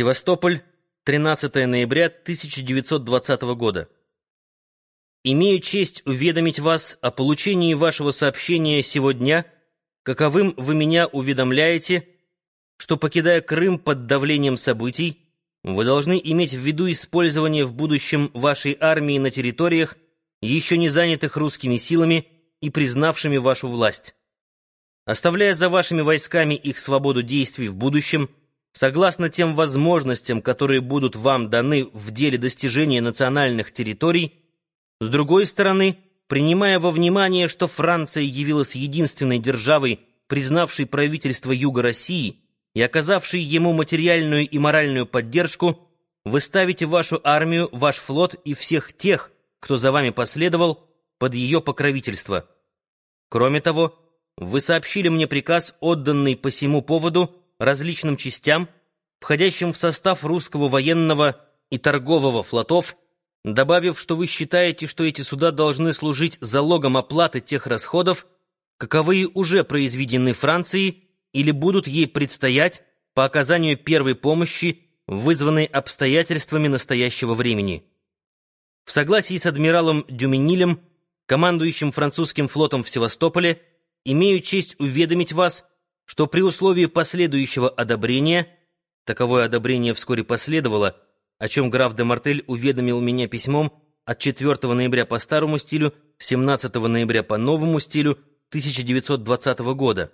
Севастополь, 13 ноября 1920 года. Имею честь уведомить вас о получении вашего сообщения сегодня, каковым вы меня уведомляете, что, покидая Крым под давлением событий, вы должны иметь в виду использование в будущем вашей армии на территориях, еще не занятых русскими силами и признавшими вашу власть. Оставляя за вашими войсками их свободу действий в будущем, согласно тем возможностям, которые будут вам даны в деле достижения национальных территорий, с другой стороны, принимая во внимание, что Франция явилась единственной державой, признавшей правительство Юга России и оказавшей ему материальную и моральную поддержку, вы ставите вашу армию, ваш флот и всех тех, кто за вами последовал, под ее покровительство. Кроме того, вы сообщили мне приказ, отданный по сему поводу, различным частям, входящим в состав русского военного и торгового флотов, добавив, что вы считаете, что эти суда должны служить залогом оплаты тех расходов, каковые уже произведены Францией или будут ей предстоять по оказанию первой помощи, вызванной обстоятельствами настоящего времени. В согласии с адмиралом Дюменилем, командующим французским флотом в Севастополе, имею честь уведомить вас, что при условии последующего одобрения, таковое одобрение вскоре последовало, о чем граф де Мартель уведомил меня письмом от 4 ноября по старому стилю, 17 ноября по новому стилю 1920 года.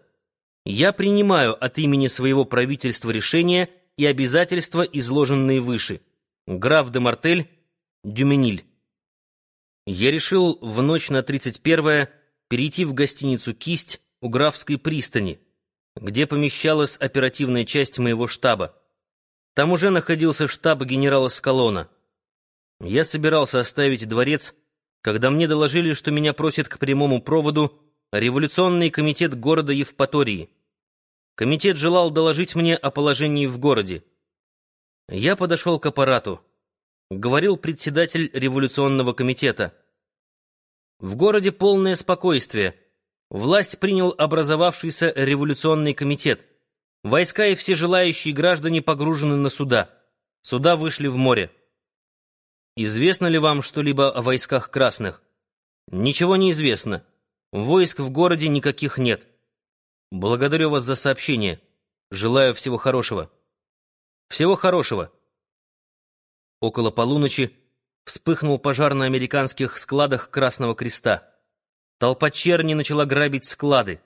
Я принимаю от имени своего правительства решения и обязательства, изложенные выше. Граф де Мартель, Дюмениль. Я решил в ночь на 31 перейти в гостиницу «Кисть» у Графской пристани, где помещалась оперативная часть моего штаба. Там уже находился штаб генерала Скалона. Я собирался оставить дворец, когда мне доложили, что меня просит к прямому проводу революционный комитет города Евпатории. Комитет желал доложить мне о положении в городе. Я подошел к аппарату. Говорил председатель революционного комитета. В городе полное спокойствие — Власть принял образовавшийся революционный комитет. Войска и все желающие граждане погружены на суда. Суда вышли в море. Известно ли вам что-либо о войсках красных? Ничего не известно. Войск в городе никаких нет. Благодарю вас за сообщение. Желаю всего хорошего. Всего хорошего. Около полуночи вспыхнул пожар на американских складах Красного Креста. Толпа черни начала грабить склады.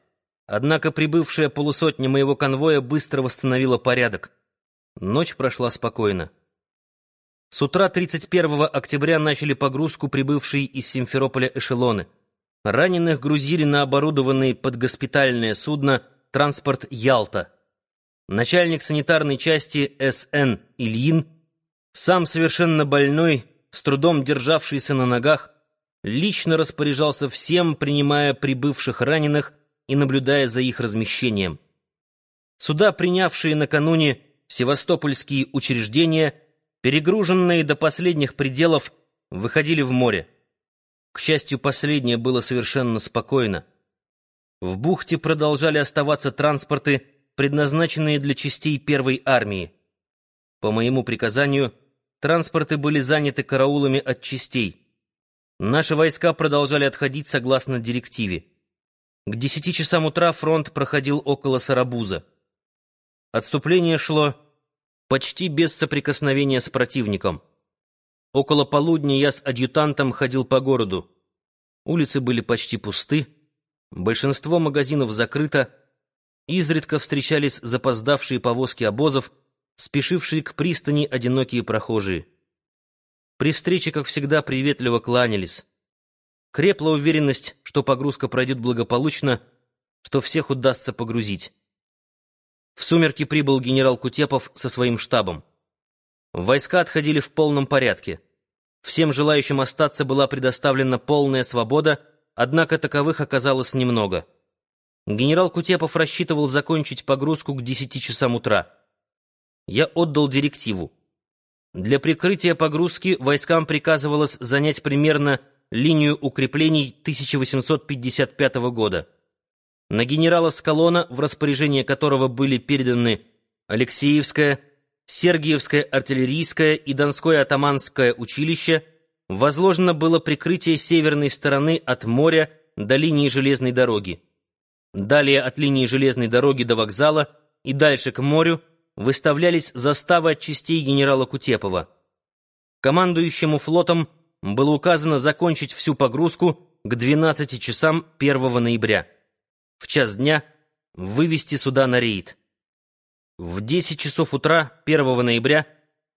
Однако прибывшая полусотня моего конвоя быстро восстановила порядок. Ночь прошла спокойно. С утра 31 октября начали погрузку прибывшие из Симферополя эшелоны. Раненых грузили на оборудованный под госпитальное судно транспорт «Ялта». Начальник санитарной части С.Н. Ильин, сам совершенно больной, с трудом державшийся на ногах, лично распоряжался всем, принимая прибывших раненых и наблюдая за их размещением. Суда, принявшие накануне севастопольские учреждения, перегруженные до последних пределов, выходили в море. К счастью, последнее было совершенно спокойно. В бухте продолжали оставаться транспорты, предназначенные для частей первой армии. По моему приказанию, транспорты были заняты караулами от частей. Наши войска продолжали отходить согласно директиве. К десяти часам утра фронт проходил около Сарабуза. Отступление шло почти без соприкосновения с противником. Около полудня я с адъютантом ходил по городу. Улицы были почти пусты, большинство магазинов закрыто, изредка встречались запоздавшие повозки обозов, спешившие к пристани одинокие прохожие. При встрече, как всегда, приветливо кланялись. Крепла уверенность, что погрузка пройдет благополучно, что всех удастся погрузить. В сумерки прибыл генерал Кутепов со своим штабом. Войска отходили в полном порядке. Всем желающим остаться была предоставлена полная свобода, однако таковых оказалось немного. Генерал Кутепов рассчитывал закончить погрузку к 10 часам утра. Я отдал директиву. Для прикрытия погрузки войскам приказывалось занять примерно линию укреплений 1855 года. На генерала Скалона, в распоряжение которого были переданы Алексеевская, Сергиевское артиллерийское и Донское атаманское училище возложено было прикрытие северной стороны от моря до линии железной дороги. Далее от линии железной дороги до вокзала и дальше к морю выставлялись заставы от частей генерала Кутепова. Командующему флотом было указано закончить всю погрузку к 12 часам 1 ноября. В час дня вывести суда на рейд. В 10 часов утра 1 ноября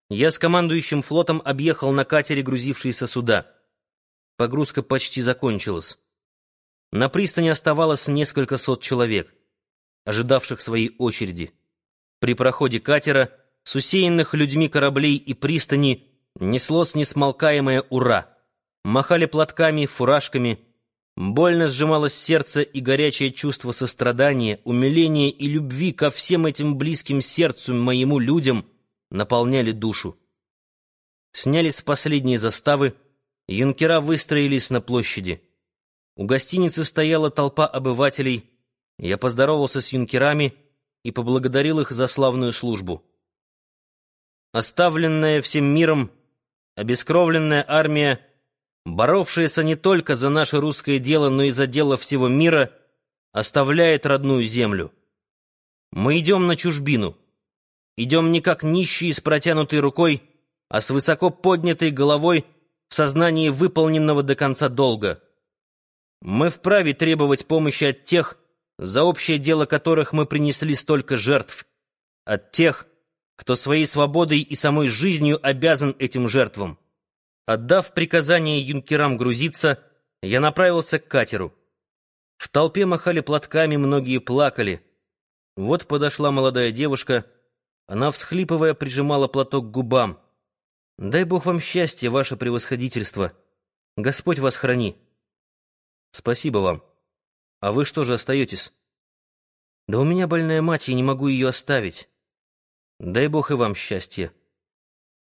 я с командующим флотом объехал на катере грузившиеся суда. Погрузка почти закончилась. На пристани оставалось несколько сот человек, ожидавших своей очереди. При проходе катера с усеянных людьми кораблей и пристани неслось несмолкаемое «Ура!». Махали платками, фуражками. Больно сжималось сердце и горячее чувство сострадания, умиления и любви ко всем этим близким сердцу моему людям наполняли душу. Снялись последние заставы, юнкера выстроились на площади. У гостиницы стояла толпа обывателей. Я поздоровался с юнкерами и поблагодарил их за славную службу. Оставленная всем миром, обескровленная армия, боровшаяся не только за наше русское дело, но и за дело всего мира, оставляет родную землю. Мы идем на чужбину. Идем не как нищие с протянутой рукой, а с высоко поднятой головой в сознании выполненного до конца долга. Мы вправе требовать помощи от тех, за общее дело которых мы принесли столько жертв, от тех, кто своей свободой и самой жизнью обязан этим жертвам. Отдав приказание юнкерам грузиться, я направился к катеру. В толпе махали платками, многие плакали. Вот подошла молодая девушка, она, всхлипывая, прижимала платок к губам. «Дай Бог вам счастья, ваше превосходительство! Господь вас храни!» Спасибо вам. А вы что же остаетесь? Да у меня больная мать, я не могу ее оставить. Дай бог и вам счастья.